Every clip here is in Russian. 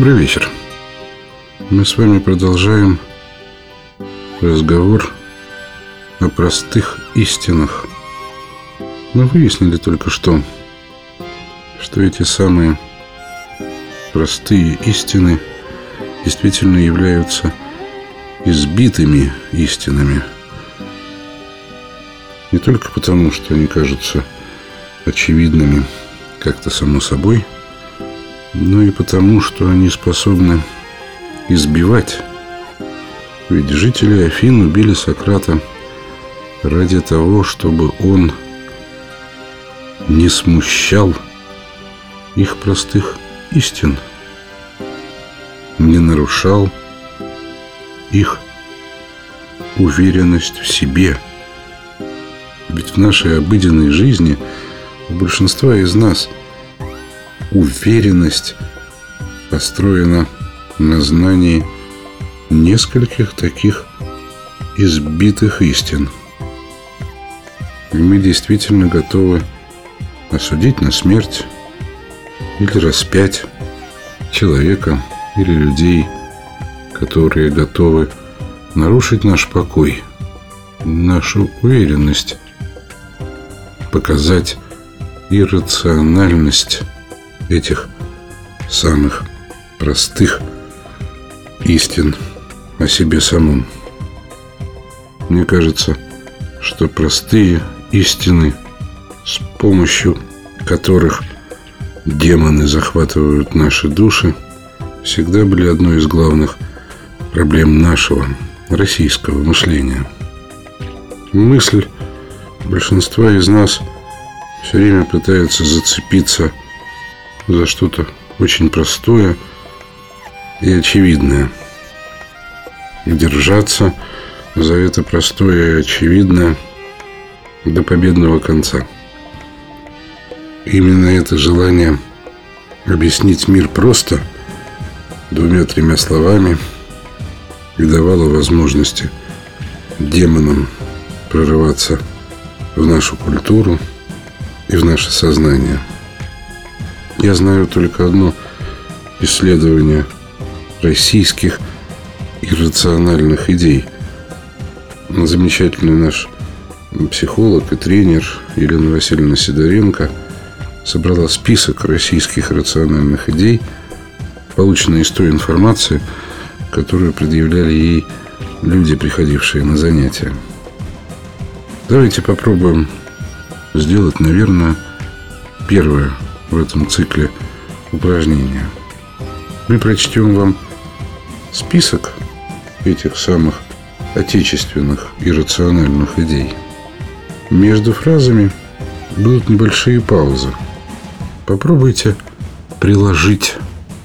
Добрый вечер. Мы с вами продолжаем разговор о простых истинах. Мы выяснили только что, что эти самые простые истины действительно являются избитыми истинами. Не только потому, что они кажутся очевидными как-то само собой – но и потому, что они способны избивать. Ведь жители Афин убили Сократа ради того, чтобы он не смущал их простых истин, не нарушал их уверенность в себе. Ведь в нашей обыденной жизни у большинства из нас – уверенность построена на знании нескольких таких избитых истин. И мы действительно готовы осудить на смерть или распять человека или людей, которые готовы нарушить наш покой, нашу уверенность, показать иррациональность этих самых простых истин о себе самом. Мне кажется, что простые истины, с помощью которых демоны захватывают наши души, всегда были одной из главных проблем нашего российского мышления. Мысль большинства из нас все время пытается зацепиться за что-то очень простое и очевидное. Держаться за это простое и очевидное до победного конца. Именно это желание объяснить мир просто двумя-тремя словами и давало возможности демонам прорываться в нашу культуру и в наше сознание – я знаю только одно исследование российских иррациональных идей. Замечательный наш психолог и тренер Елена Васильевна Сидоренко собрала список российских рациональных идей, полученной из той информации, которую предъявляли ей люди, приходившие на занятия. Давайте попробуем сделать, наверное, первое – в этом цикле упражнения. Мы прочтем вам список этих самых отечественных и рациональных идей. Между фразами будут небольшие паузы. Попробуйте приложить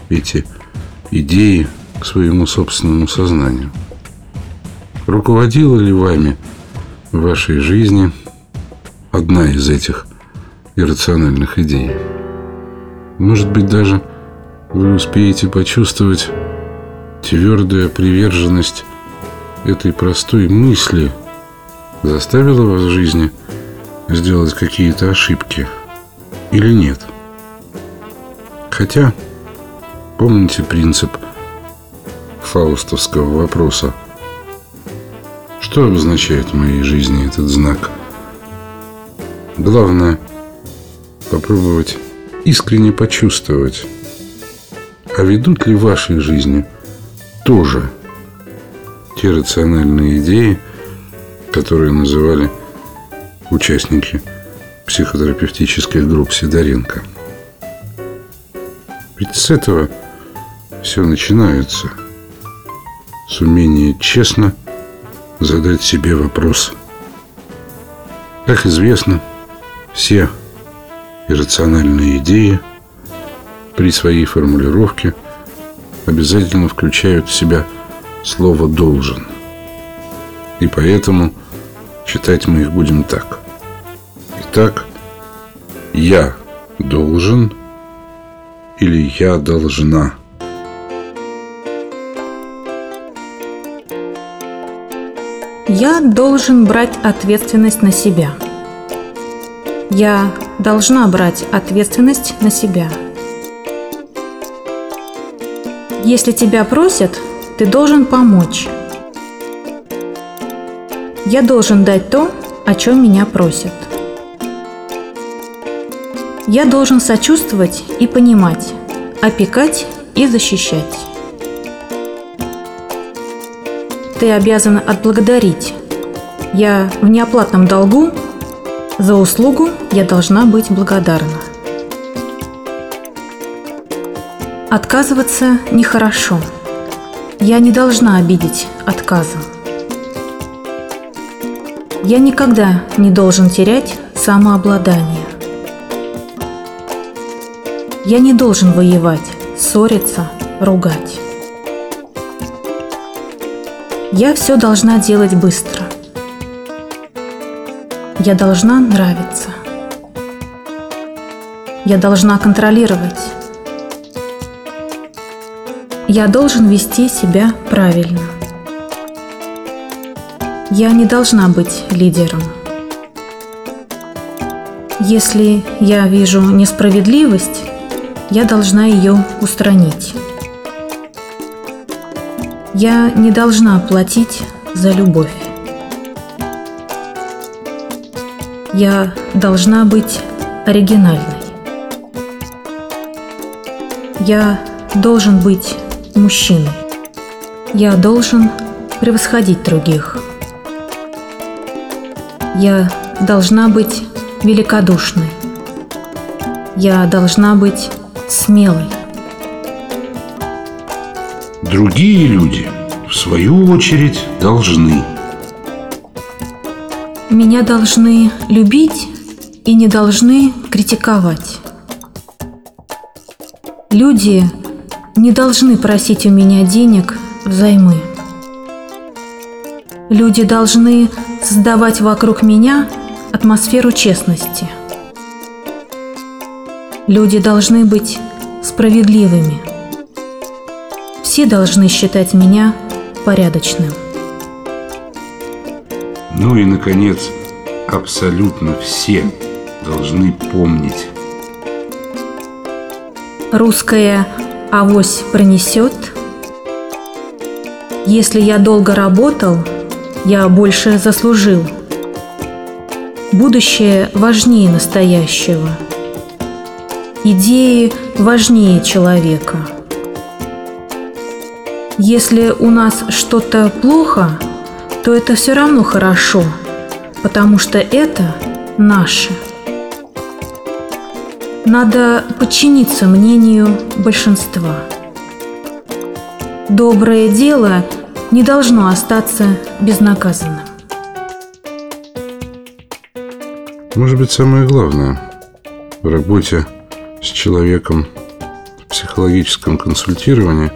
эти идеи к своему собственному сознанию. Руководила ли вами в вашей жизни одна из этих иррациональных идей? Может быть, даже вы успеете почувствовать твердая приверженность этой простой мысли заставила вас в жизни сделать какие-то ошибки или нет. Хотя, помните принцип фаустовского вопроса что обозначает в моей жизни этот знак? Главное попробовать искренне почувствовать, а ведут ли в вашей жизни тоже те рациональные идеи, которые называли участники психотерапевтических групп Сидоренко. Ведь с этого все начинается. С умения честно задать себе вопрос. Как известно, все иррациональные идеи при своей формулировке обязательно включают в себя слово «должен». И поэтому читать мы их будем так. Итак, я должен или я должна. Я должен брать ответственность на себя. Я должна брать ответственность на себя. Если тебя просят, ты должен помочь. Я должен дать то, о чем меня просят. Я должен сочувствовать и понимать, опекать и защищать. Ты обязан отблагодарить. Я в неоплатном долгу, за услугу я должна быть благодарна. Отказываться нехорошо. Я не должна обидеть отказом. Я никогда не должен терять самообладание. Я не должен воевать, ссориться, ругать. Я все должна делать быстро. Я должна нравиться. Я должна контролировать. Я должен вести себя правильно. Я не должна быть лидером. Если я вижу несправедливость, я должна ее устранить. Я не должна платить за любовь. Я должна быть оригинальной. Я должен быть мужчиной. Я должен превосходить других. Я должна быть великодушной. Я должна быть смелой. Другие люди, в свою очередь, должны. Меня должны любить и не должны критиковать. Люди не должны просить у меня денег взаймы. Люди должны создавать вокруг меня атмосферу честности. Люди должны быть справедливыми. Все должны считать меня порядочным. Ну и, наконец, абсолютно все должны помнить. Русская авось пронесет. Если я долго работал, я больше заслужил. Будущее важнее настоящего. Идеи важнее человека. Если у нас что-то плохо, то это все равно хорошо, потому что это наше. Надо подчиниться мнению большинства. Доброе дело не должно остаться безнаказанным. Может быть, самое главное в работе с человеком в психологическом консультировании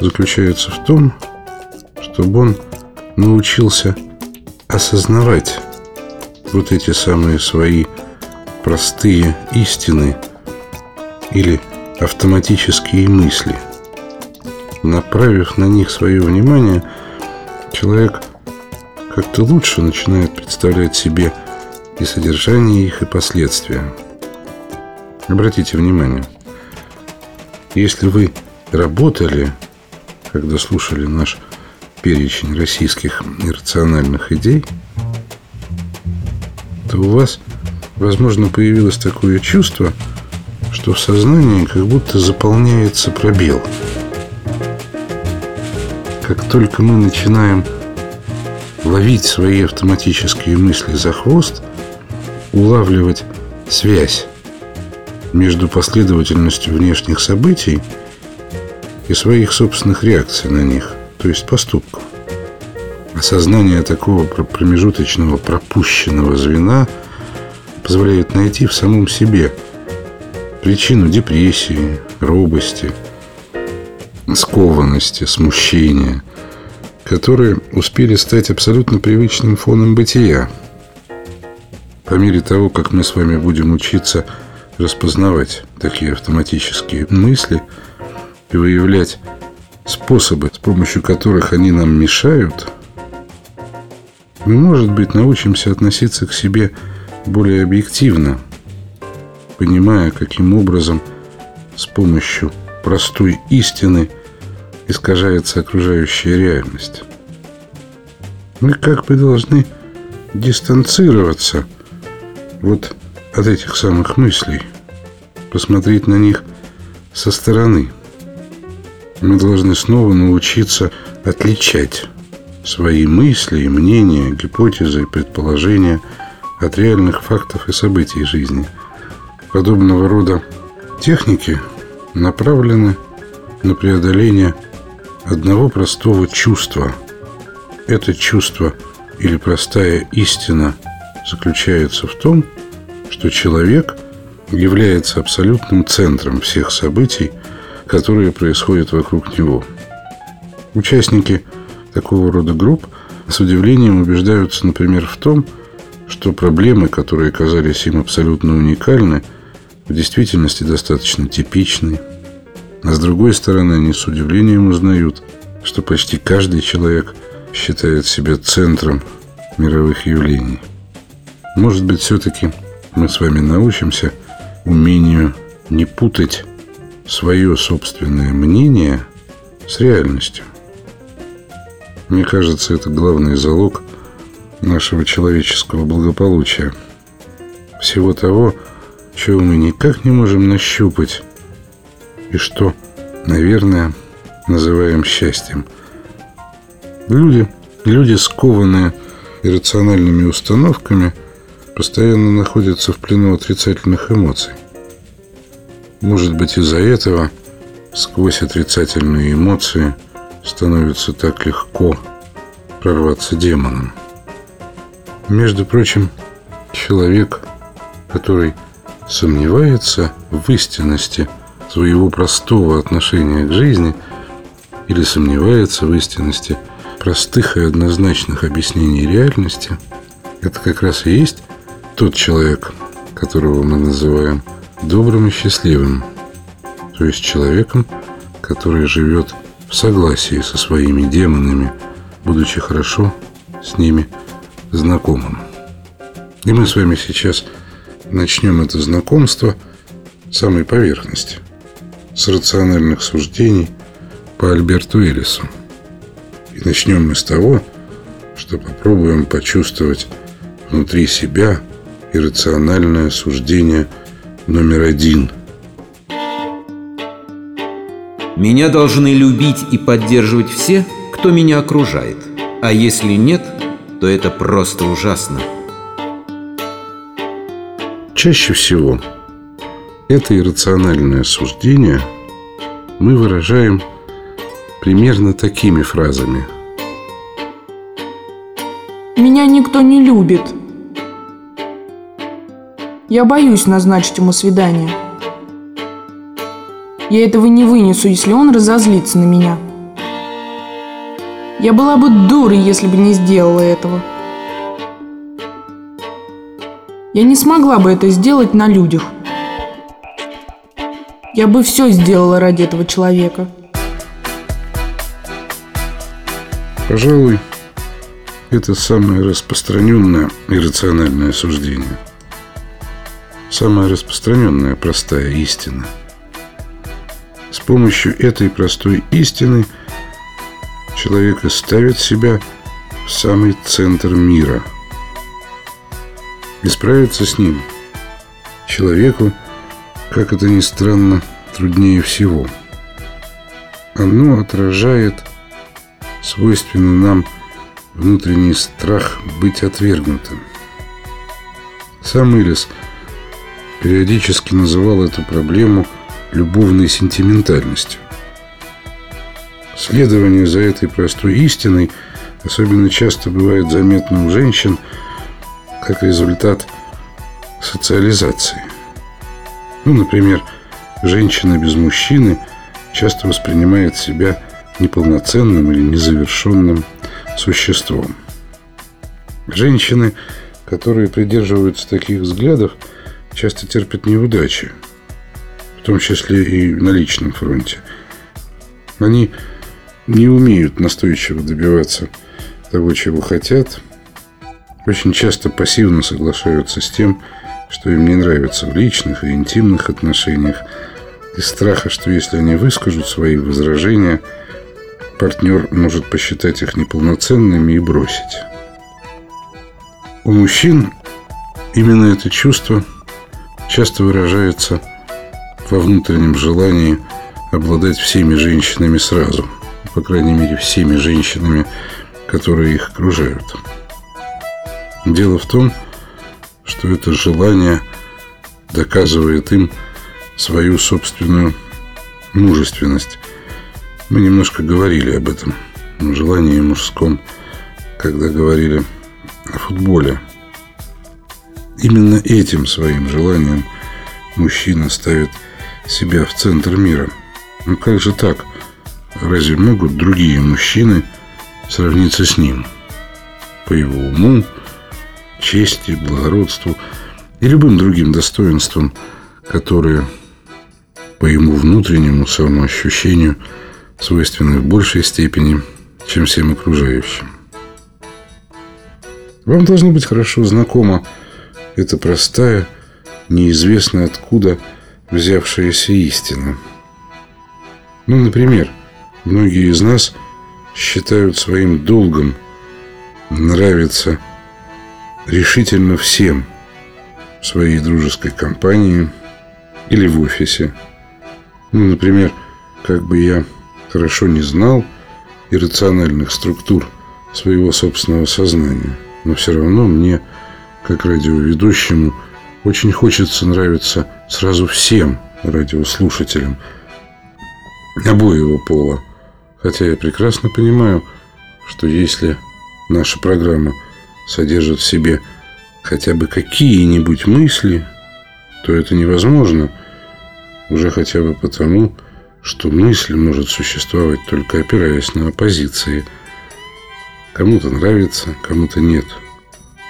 заключается в том, чтобы он научился осознавать вот эти самые свои простые истины или автоматические мысли. Направив на них свое внимание, человек как-то лучше начинает представлять себе и содержание их, и последствия. Обратите внимание, если вы работали, когда слушали наш перечень российских иррациональных идей, то у вас возможно, появилось такое чувство, что в сознании как будто заполняется пробел. Как только мы начинаем ловить свои автоматические мысли за хвост, улавливать связь между последовательностью внешних событий и своих собственных реакций на них, то есть поступков. Осознание такого промежуточного пропущенного звена – позволяет найти в самом себе причину депрессии, робости, скованности, смущения, которые успели стать абсолютно привычным фоном бытия. По мере того, как мы с вами будем учиться распознавать такие автоматические мысли и выявлять способы, с помощью которых они нам мешают, мы, может быть, научимся относиться к себе более объективно, понимая, каким образом с помощью простой истины искажается окружающая реальность. Мы как бы должны дистанцироваться вот от этих самых мыслей, посмотреть на них со стороны. Мы должны снова научиться отличать свои мысли мнения, гипотезы и предположения от реальных фактов и событий жизни. Подобного рода техники направлены на преодоление одного простого чувства. Это чувство или простая истина заключается в том, что человек является абсолютным центром всех событий, которые происходят вокруг него. Участники такого рода групп с удивлением убеждаются, например, в том, что проблемы, которые казались им абсолютно уникальны, в действительности достаточно типичны. А с другой стороны, они с удивлением узнают, что почти каждый человек считает себя центром мировых явлений. Может быть, все-таки мы с вами научимся умению не путать свое собственное мнение с реальностью. Мне кажется, это главный залог нашего человеческого благополучия. Всего того, чего мы никак не можем нащупать и что, наверное, называем счастьем. Люди, люди скованные иррациональными установками, постоянно находятся в плену отрицательных эмоций. Может быть, из-за этого сквозь отрицательные эмоции становится так легко прорваться демоном. Между прочим, человек, который сомневается в истинности своего простого отношения к жизни или сомневается в истинности простых и однозначных объяснений реальности, это как раз и есть тот человек, которого мы называем добрым и счастливым, то есть человеком, который живет в согласии со своими демонами, будучи хорошо с ними знакомым. И мы с вами сейчас начнем это знакомство с самой поверхности, с рациональных суждений по Альберту Элису. И начнем мы с того, что попробуем почувствовать внутри себя иррациональное суждение номер один. Меня должны любить и поддерживать все, кто меня окружает. А если нет, то это просто ужасно. Чаще всего это иррациональное суждение мы выражаем примерно такими фразами. Меня никто не любит. Я боюсь назначить ему свидание. Я этого не вынесу, если он разозлится на меня. Я была бы дурой, если бы не сделала этого. Я не смогла бы это сделать на людях. Я бы все сделала ради этого человека. Пожалуй, это самое распространенное иррациональное суждение. Самая распространенная простая истина. С помощью этой простой истины человек ставит себя в самый центр мира – и справиться с ним человеку, как это ни странно, труднее всего. Оно отражает свойственный нам внутренний страх быть отвергнутым. Сам Илис периодически называл эту проблему любовной сентиментальностью. Следование за этой простой истиной особенно часто бывает заметно у женщин – как результат социализации. Ну, например, женщина без мужчины часто воспринимает себя неполноценным или незавершенным существом. Женщины, которые придерживаются таких взглядов, часто терпят неудачи, в том числе и на личном фронте. Они не умеют настойчиво добиваться того, чего хотят, очень часто пассивно соглашаются с тем, что им не нравится в личных и интимных отношениях, из страха, что если они выскажут свои возражения, партнер может посчитать их неполноценными и бросить. У мужчин именно это чувство часто выражается во внутреннем желании обладать всеми женщинами сразу. По крайней мере, всеми женщинами, которые их окружают. Дело в том, что это желание доказывает им свою собственную мужественность. Мы немножко говорили об этом желании мужском, когда говорили о футболе. Именно этим своим желанием мужчина ставит себя в центр мира. Ну как же так? Разве могут другие мужчины сравниться с ним? По его уму, чести, благородству и любым другим достоинствам, которые по ему внутреннему самоощущению свойственны в большей степени, чем всем окружающим. Вам должно быть хорошо знакома эта простая, неизвестно откуда взявшаяся истина. Ну, например, многие из нас считают своим долгом нравиться решительно всем в своей дружеской компании или в офисе. Ну, например, как бы я хорошо не знал иррациональных структур своего собственного сознания, но все равно мне, как радиоведущему, очень хочется нравиться сразу всем радиослушателям обоего пола. Хотя я прекрасно понимаю, что если наша программа – содержит в себе хотя бы какие-нибудь мысли, то это невозможно уже хотя бы потому, что мысль может существовать только опираясь на оппозиции. Кому-то нравится, кому-то нет.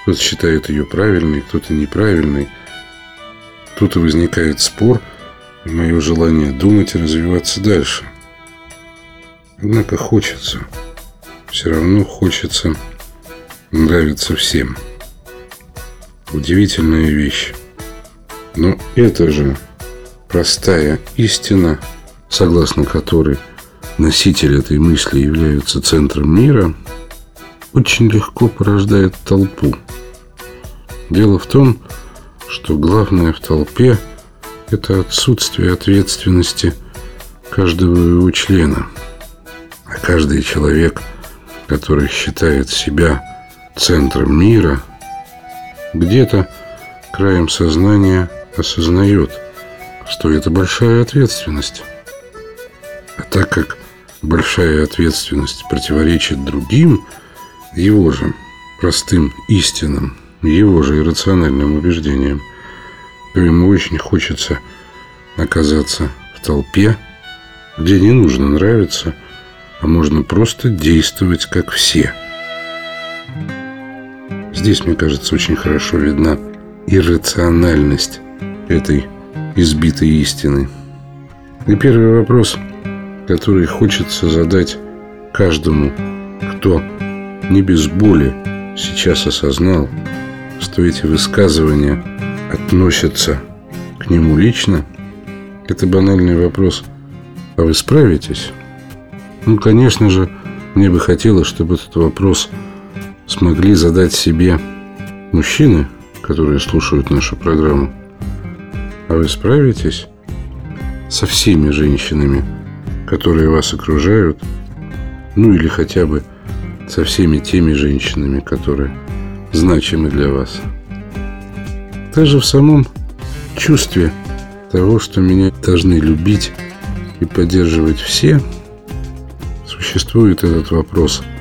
Кто-то считает ее правильной, кто-то неправильной. Тут и возникает спор, и мое желание думать и развиваться дальше. Однако хочется, все равно хочется нравится всем. Удивительная вещь. Но это же простая истина, согласно которой носитель этой мысли является центром мира, очень легко порождает толпу. Дело в том, что главное в толпе – это отсутствие ответственности каждого его члена. А каждый человек, который считает себя – центром мира, где-то краем сознания осознает, что это большая ответственность. А так как большая ответственность противоречит другим, его же простым истинам, его же иррациональным убеждениям, то ему очень хочется оказаться в толпе, где не нужно нравиться, а можно просто действовать как все – Здесь, мне кажется, очень хорошо видна иррациональность этой избитой истины. И первый вопрос, который хочется задать каждому, кто не без боли сейчас осознал, что эти высказывания относятся к нему лично, это банальный вопрос. А вы справитесь? Ну, конечно же, мне бы хотелось, чтобы этот вопрос – смогли задать себе мужчины, которые слушают нашу программу. А вы справитесь со всеми женщинами, которые вас окружают, ну или хотя бы со всеми теми женщинами, которые значимы для вас. Даже в самом чувстве того, что меня должны любить и поддерживать все, существует этот вопрос –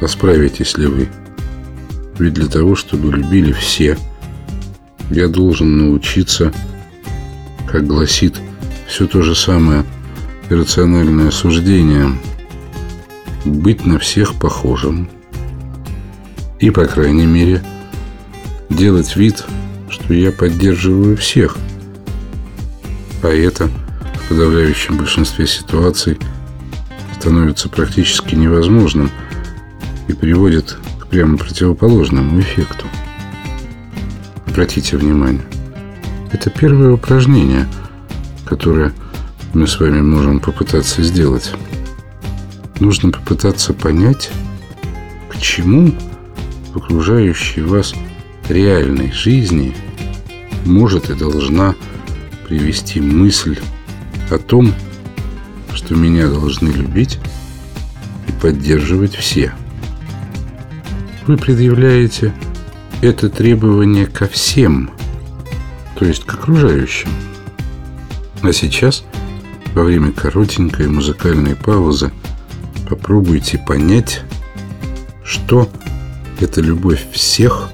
а справитесь ли вы? Ведь для того, чтобы любили все, я должен научиться, как гласит все то же самое иррациональное суждение, быть на всех похожим и, по крайней мере, делать вид, что я поддерживаю всех. А это в подавляющем большинстве ситуаций становится практически невозможным – и приводит к прямо противоположному эффекту. Обратите внимание, это первое упражнение, которое мы с вами можем попытаться сделать. нужно попытаться понять, к чему окружающей вас реальной жизни может и должна привести мысль о том, что меня должны любить и поддерживать все. Вы предъявляете это требование ко всем, то есть к окружающим. А сейчас, во время коротенькой музыкальной паузы, попробуйте понять, что эта любовь всех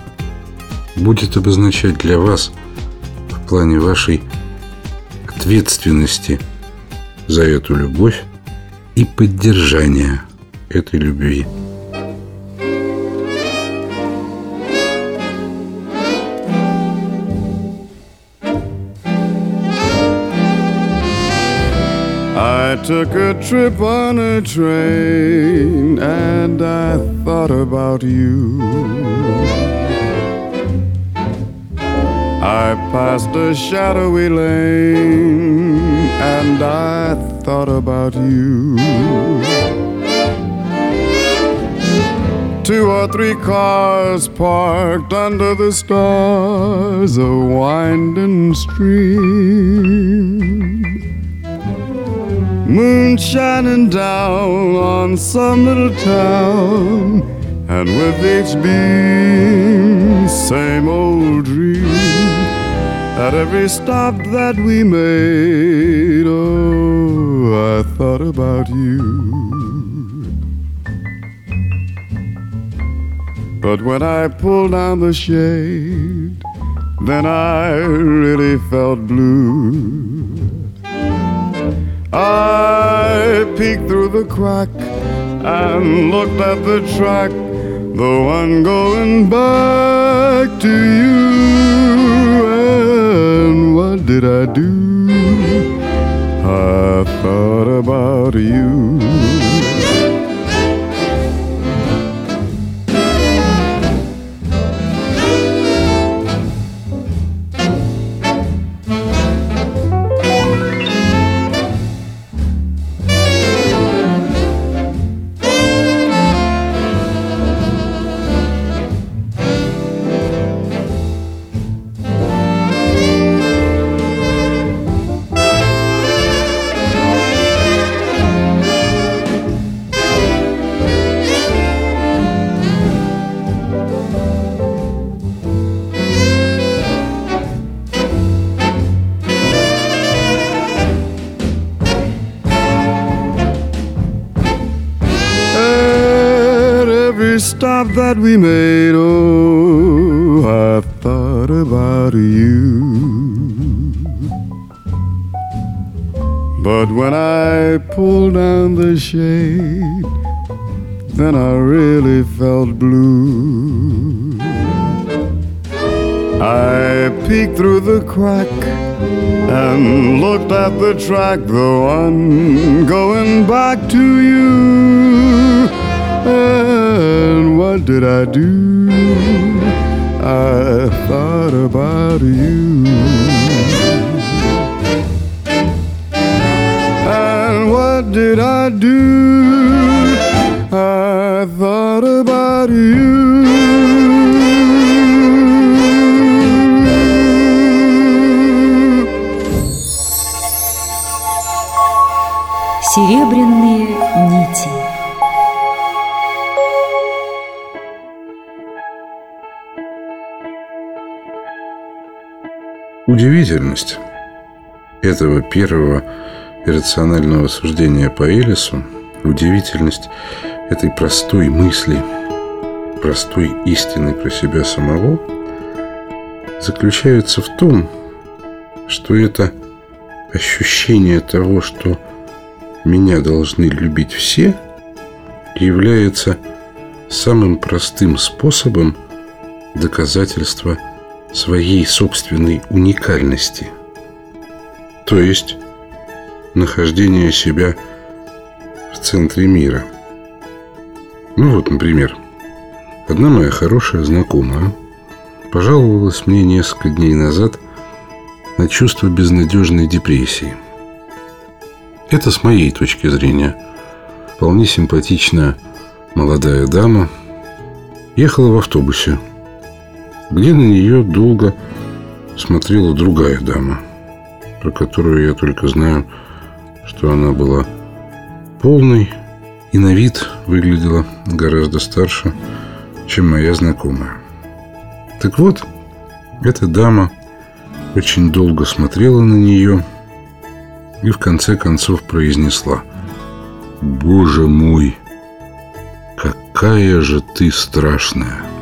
будет обозначать для вас в плане вашей ответственности за эту любовь и поддержания этой любви. Took a trip on a train and I thought about you. I passed a shadowy lane and I thought about you. Two or three cars parked under the stars, a winding stream. Moon shining down on some little town, and with each beam, same old dream. At every stop that we made, oh, I thought about you. But when I pulled down the shade, then I really felt blue. I peeked through the crack and looked at the track, the one going back to you. And what did I do? I thought about you. That we made, oh, I thought about you. But when I pulled down the shade, then I really felt blue. I peeked through the crack and looked at the track, the one going back to you. And what did I do? I thought about you. And what did I do? I thought about you. Серебряные Удивительность этого первого иррационального суждения по Элису, удивительность этой простой мысли, простой истины про себя самого, заключается в том, что это ощущение того, что меня должны любить все, является самым простым способом доказательства своей собственной уникальности. То есть нахождение себя в центре мира. Ну вот, например, одна моя хорошая знакомая пожаловалась мне несколько дней назад на чувство безнадежной депрессии. Это с моей точки зрения вполне симпатичная молодая дама ехала в автобусе, где на нее долго смотрела другая дама, про которую я только знаю, что она была полной и на вид выглядела гораздо старше, чем моя знакомая. Так вот, эта дама очень долго смотрела на нее и в конце концов произнесла «Боже мой, какая же ты страшная!»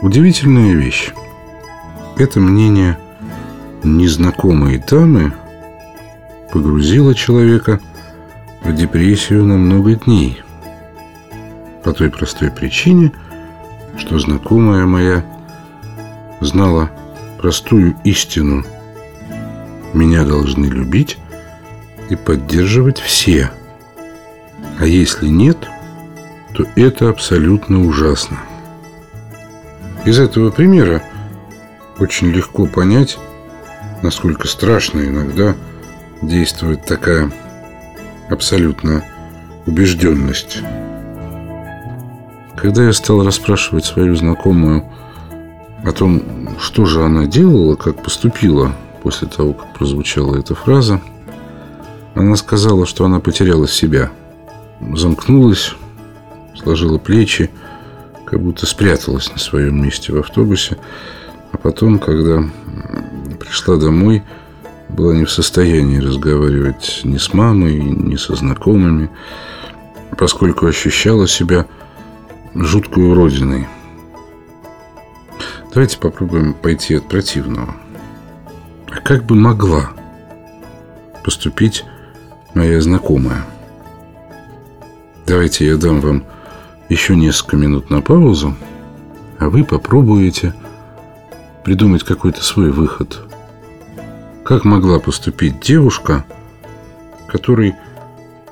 Удивительная вещь. Это мнение незнакомой дамы погрузило человека в депрессию на много дней. По той простой причине, что знакомая моя знала простую истину. Меня должны любить и поддерживать все. А если нет, то это абсолютно ужасно. Из этого примера очень легко понять, насколько страшно иногда действует такая абсолютная убежденность. Когда я стал расспрашивать свою знакомую о том, что же она делала, как поступила после того, как прозвучала эта фраза, она сказала, что она потеряла себя, замкнулась, сложила плечи, как будто спряталась на своем месте в автобусе, а потом, когда пришла домой, была не в состоянии разговаривать ни с мамой, ни со знакомыми, поскольку ощущала себя жуткой уродиной. Давайте попробуем пойти от противного. А как бы могла поступить моя знакомая? Давайте я дам вам еще несколько минут на паузу, а вы попробуете придумать какой-то свой выход. Как могла поступить девушка, которой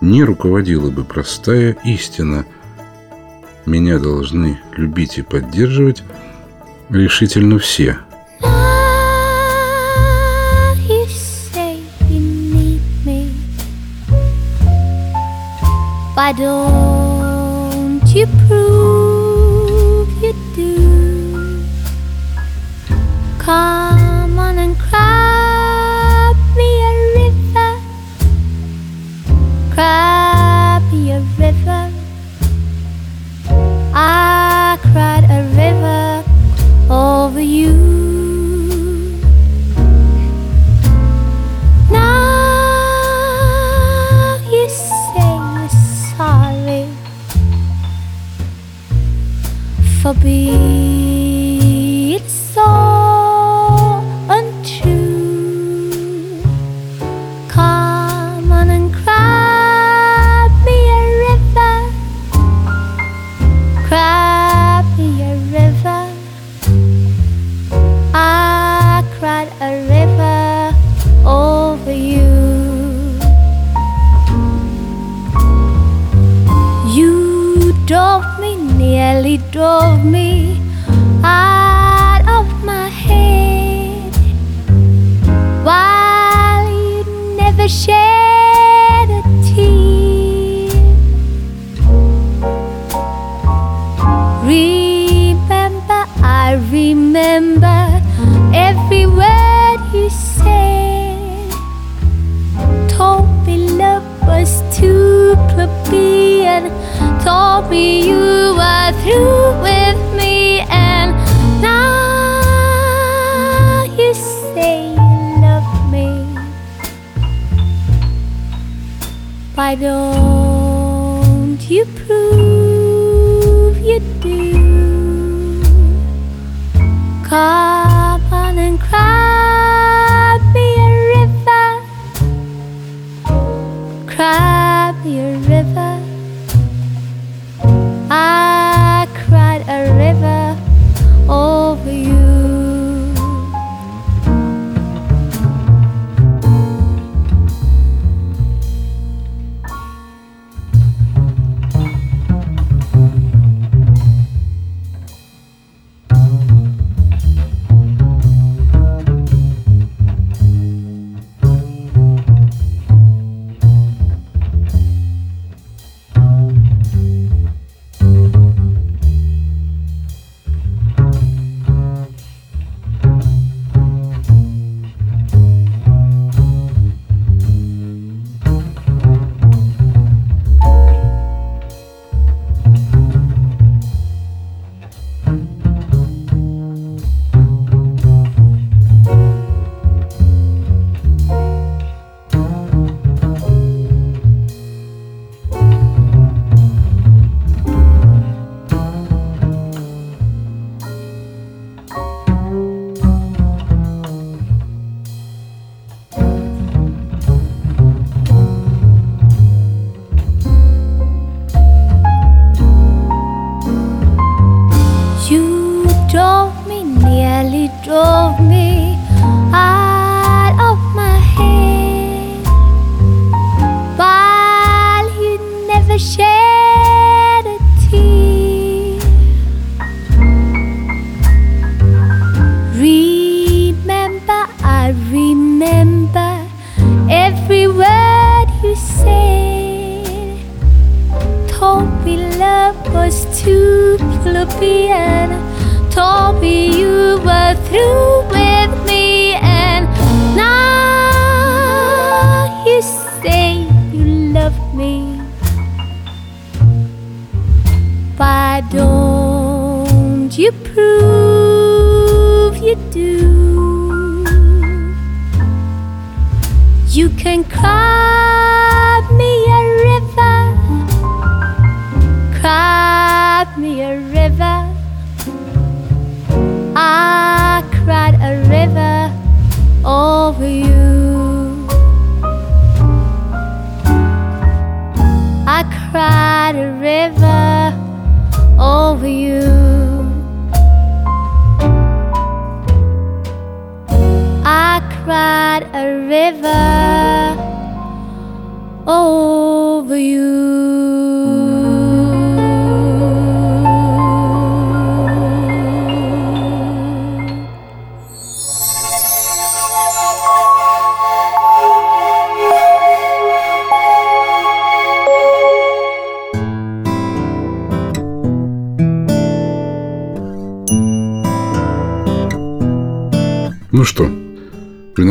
не руководила бы простая истина – меня должны любить и поддерживать решительно все. You say you prove you do, come on and cry me a river. cry.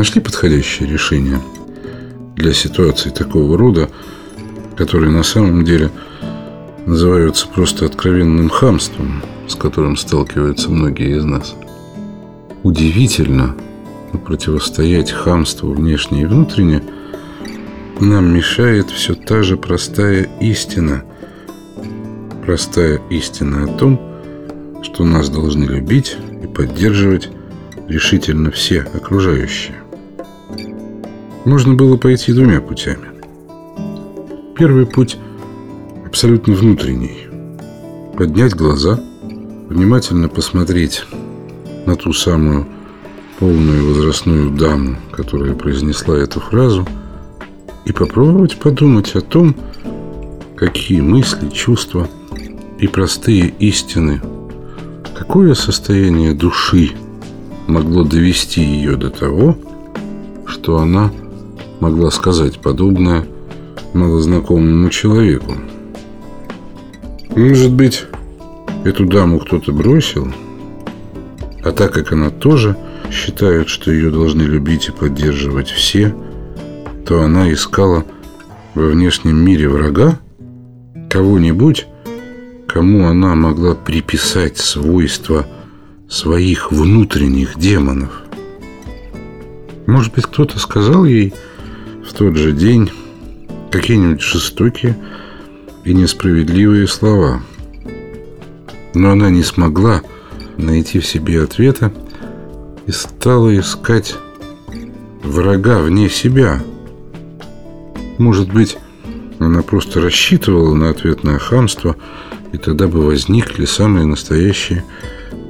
Нашли подходящее решение для ситуации такого рода, которые на самом деле называются просто откровенным хамством, с которым сталкиваются многие из нас. Удивительно, но противостоять хамству внешне и внутренне нам мешает все та же простая истина. Простая истина о том, что нас должны любить и поддерживать решительно все окружающие. Можно было пойти двумя путями. Первый путь абсолютно внутренний. Поднять глаза, внимательно посмотреть на ту самую полную возрастную даму, которая произнесла эту фразу, и попробовать подумать о том, какие мысли, чувства и простые истины, какое состояние души могло довести ее до того, что она могла сказать подобное малознакомому человеку. Может быть, эту даму кто-то бросил, а так как она тоже считает, что ее должны любить и поддерживать все, то она искала во внешнем мире врага, кого-нибудь, кому она могла приписать свойства своих внутренних демонов. Может быть, кто-то сказал ей тот же день какие-нибудь жестокие и несправедливые слова. Но она не смогла найти в себе ответа и стала искать врага вне себя. Может быть, она просто рассчитывала на ответное хамство, и тогда бы возникли самые настоящие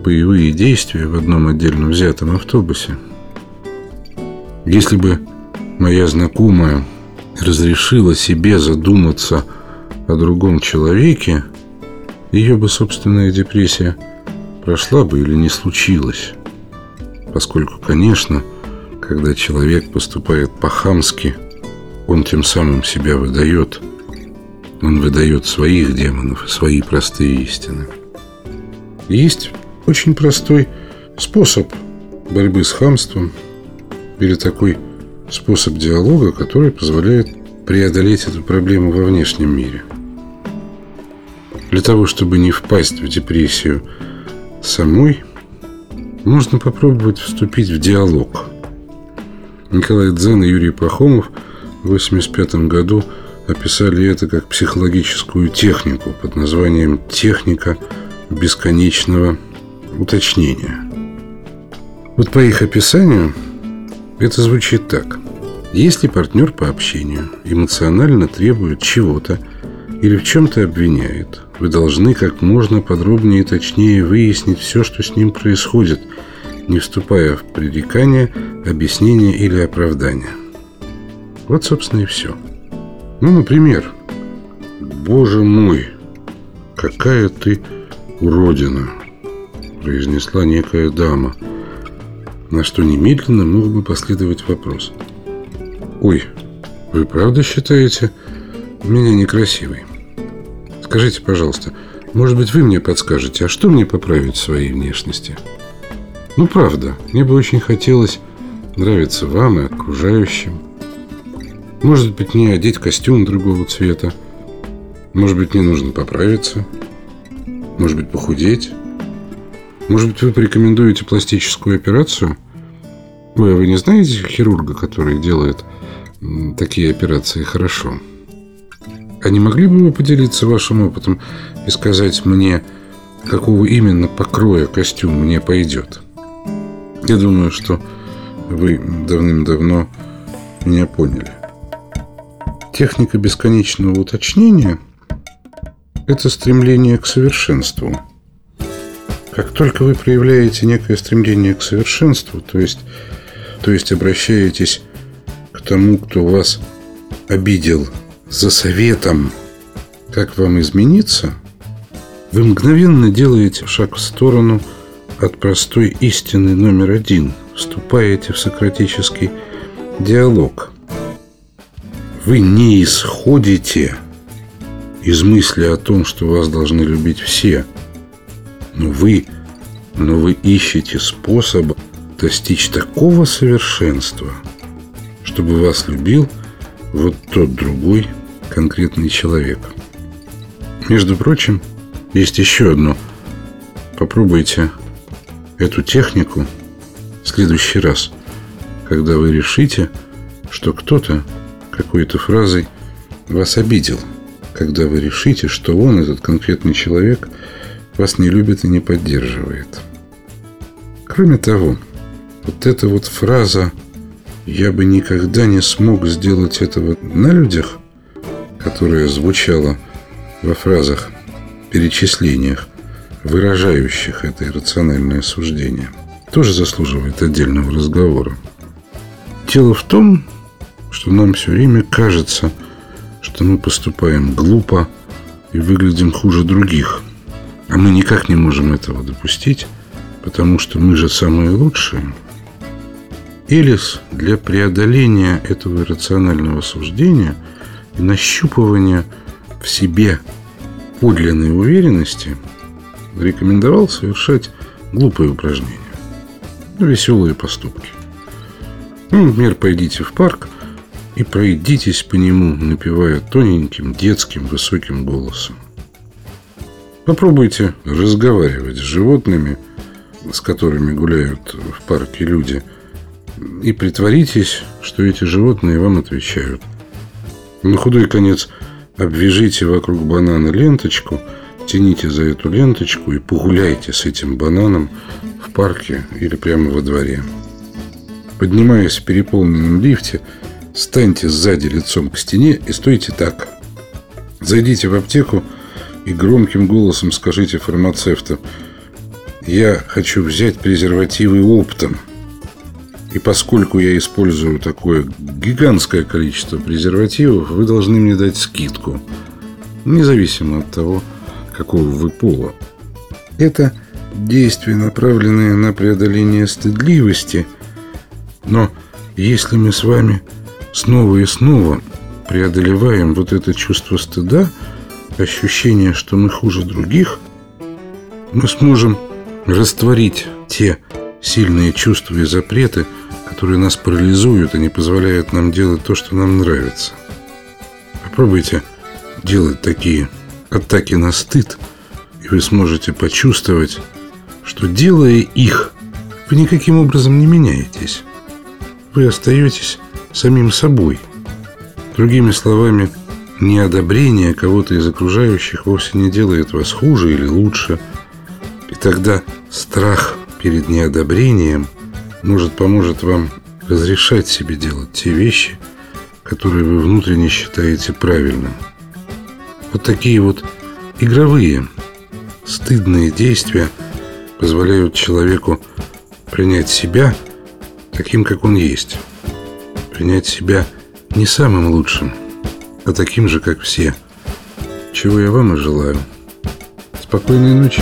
боевые действия в одном отдельно взятом автобусе. Если бы моя знакомая разрешила себе задуматься о другом человеке, ее бы собственная депрессия прошла бы или не случилась. Поскольку, конечно, когда человек поступает по-хамски, он тем самым себя выдает. Он выдает своих демонов свои простые истины. Есть очень простой способ борьбы с хамством или такой способ диалога, который позволяет преодолеть эту проблему во внешнем мире. Для того, чтобы не впасть в депрессию самой, можно попробовать вступить в диалог. Николай Дзен и Юрий Пахомов в 1985 году описали это как психологическую технику под названием «техника бесконечного уточнения». Вот по их описанию это звучит так. Если партнер по общению эмоционально требует чего-то или в чем-то обвиняет, вы должны как можно подробнее и точнее выяснить все, что с ним происходит, не вступая в пререкания, объяснения или оправдания. Вот, собственно, и все. Ну, например, «Боже мой, какая ты уродина!» произнесла некая дама – на что немедленно мог бы последовать вопрос. «Ой, вы правда считаете меня некрасивой? Скажите, пожалуйста, Может быть, вы мне подскажете, а что мне поправить в своей внешности? Ну, правда, мне бы очень хотелось нравиться вам и окружающим. Может быть, мне одеть костюм другого цвета. Может быть, мне нужно поправиться. Может быть, похудеть. Может быть, вы порекомендуете пластическую операцию? Вы, а вы не знаете хирурга, который делает такие операции хорошо? А не могли бы вы поделиться вашим опытом и сказать мне, какого именно покроя костюм мне пойдет? Я думаю, что вы давным-давно меня поняли. Техника бесконечного уточнения – это стремление к совершенству. Как только вы проявляете некое стремление к совершенству, то есть, то есть обращаетесь к тому, кто вас обидел за советом, как вам измениться, вы мгновенно делаете шаг в сторону от простой истины номер один, вступаете в сократический диалог – вы не исходите из мысли о том, что вас должны любить все, но вы, но вы ищете способ достичь такого совершенства, чтобы вас любил вот тот другой конкретный человек. Между прочим, есть еще одно. Попробуйте эту технику в следующий раз, когда вы решите, что кто-то какой-то фразой вас обидел, когда вы решите, что он, этот конкретный человек, вас не любит и не поддерживает. Кроме того, вот эта вот фраза «я бы никогда не смог сделать этого на людях», которая звучала во фразах, перечислениях, выражающих это иррациональное суждение, тоже заслуживает отдельного разговора. Дело в том, что нам все время кажется, что мы поступаем глупо и выглядим хуже других. А мы никак не можем этого допустить, потому что мы же самые лучшие. Элис для преодоления этого иррационального суждения и нащупывания в себе подлинной уверенности рекомендовал совершать глупые упражнения, веселые поступки. Ну, например, пойдите в парк и пройдитесь по нему, напевая тоненьким детским высоким голосом. Попробуйте разговаривать с животными, с которыми гуляют в парке люди, и притворитесь, что эти животные вам отвечают. На худой конец обвяжите вокруг банана ленточку, тяните за эту ленточку и погуляйте с этим бананом в парке или прямо во дворе. Поднимаясь в переполненном лифте – Станьте сзади лицом к стене и стойте так. Зайдите в аптеку и громким голосом скажите фармацевту «Я хочу взять презервативы оптом». И поскольку я использую такое гигантское количество презервативов, вы должны мне дать скидку, независимо от того, какого вы пола. Это действия, направленные на преодоление стыдливости, но если мы с вами снова и снова преодолеваем вот это чувство стыда, ощущение, что мы хуже других, мы сможем растворить те сильные чувства и запреты, которые нас парализуют и не позволяют нам делать то, что нам нравится. Попробуйте делать такие атаки на стыд, и вы сможете почувствовать, что делая их, вы никаким образом не меняетесь. Вы остаетесь самим собой. Другими словами, неодобрение кого-то из окружающих вовсе не делает вас хуже или лучше. И тогда страх перед неодобрением может поможет вам разрешать себе делать те вещи, которые вы внутренне считаете правильным. Вот такие вот игровые, стыдные действия позволяют человеку принять себя таким, как он есть принять себя не самым лучшим, а таким же, как все. Чего я вам и желаю. Спокойной ночи.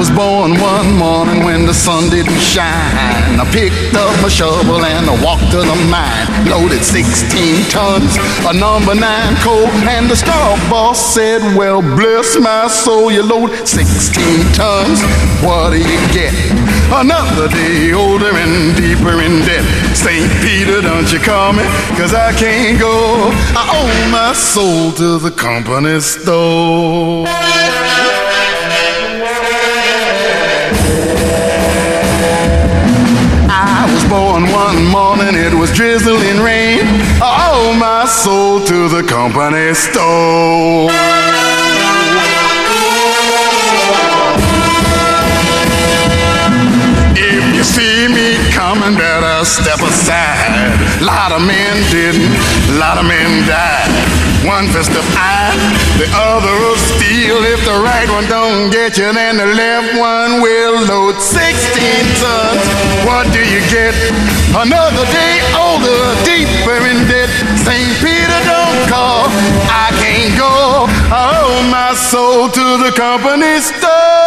Was born one morning when the sun didn't shine. I picked up my shovel and I walked to the mine. Loaded 16 tons of number nine coal. And the straw boss said, Well, bless my soul, you load 16 tons. What do you get? Another day older and deeper in debt. St. Peter, don't you call me? Cause I can't go. I owe my soul to the company store. Was one morning, it was drizzling rain. I owe my soul to the company store. If you see me coming, better step aside. Lot of men didn't, lot of men died. One fist of iron, the other of steel. If the right one don't get you, then the left one will load 16 tons. What do you get? Another day older, deeper in debt. St. Peter don't call, I can't go. I owe my soul to the company store.